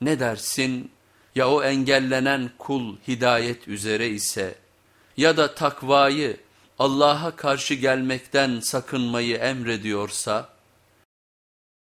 Ne dersin? Ya o engellenen kul hidayet üzere ise ya da takvayı Allah'a karşı gelmekten sakınmayı emrediyorsa